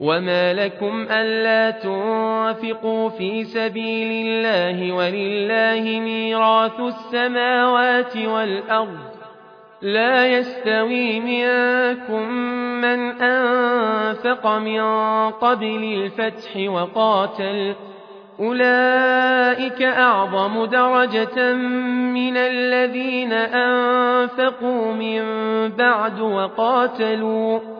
وما لكم ألا تنفقوا في سبيل الله ولله ميراث السماوات والأرض لا يستوي منكم من أنفق من قبل الفتح وقاتل أولئك أعظم درجة من الذين أنفقوا من بعد وقاتلوا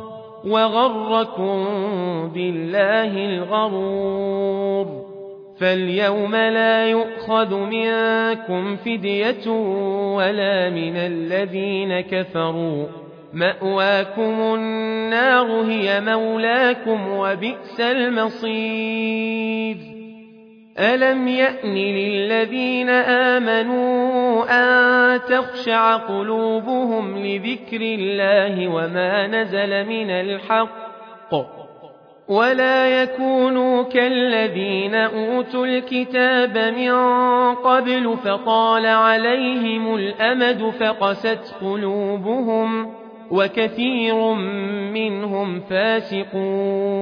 وغركم بالله الغرور فاليوم لا يؤخذ منكم فدية ولا من الذين كفروا مأواكم النار هي مولاكم وبئس المصير ألم يأن للذين آمنوا أن تخشع قلوبهم لذكر الله وما نزل من الحق ولا يكونوا كالذين أوتوا الكتاب من قبل فطال عليهم الأمد فقست قلوبهم وكثير منهم فاسقون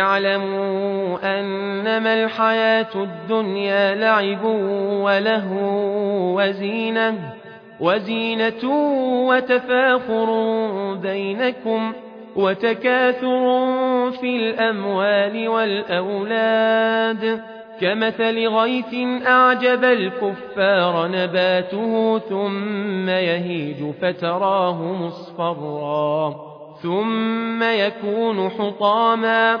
اعلموا أنما الحياة الدنيا لعب وله وزينة وزينة وتفاخر بينكم وتكاثر في الأموال والأولاد. كمثل غيث أعجب الكفار نباته ثم يهيج فتراه مصفرا ثم يكون حطاما.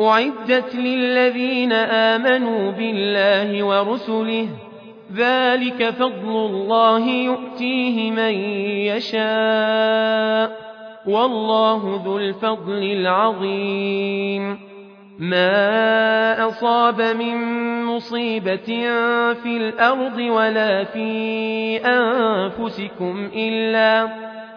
أعدت للذين آمنوا بالله ورسله ذلك فضل الله يؤتيه من يشاء والله ذو الفضل العظيم. ما أصاب من مصيبة في الأرض ولا في أنفسكم إلا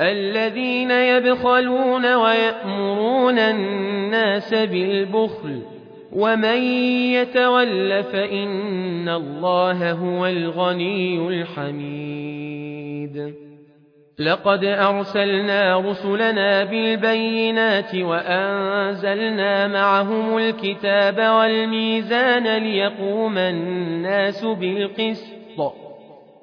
الذين يبخلون ويأمرون الناس بالبخل ومن يتول فإن الله هو الغني الحميد. لقد أرسلنا رسلنا بالبينات وأنزلنا معهم الكتاب والميزان ليقوم الناس بالقسط.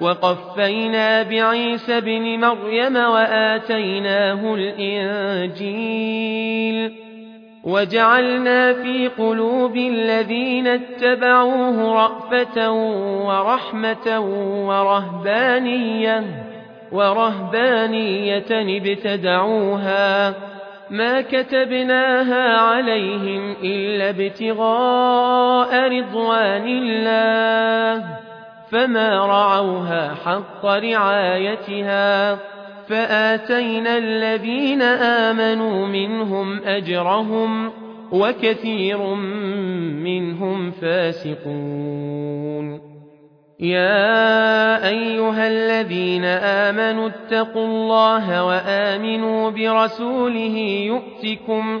وقفينا بعيسى بن مريم وآتيناه الإنجيل وجعلنا في قلوب الذين اتبعوه رأفة ورحمة ورهبانية ورهبانية ابتدعوها ما كتبناها عليهم إلا ابتغاء رضوان الله فما رعوها حق رعايتها فاتينا الذين آمنوا منهم أجرهم وكثير منهم فاسقون يا ايها الذين امنوا اتقوا الله وامنوا برسوله يؤتكم